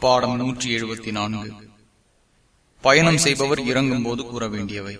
பாடம் நூற்றி எழுபத்தி நான்கு. பயணம் செய்பவர் இறங்கும் போது கூற வேண்டியவை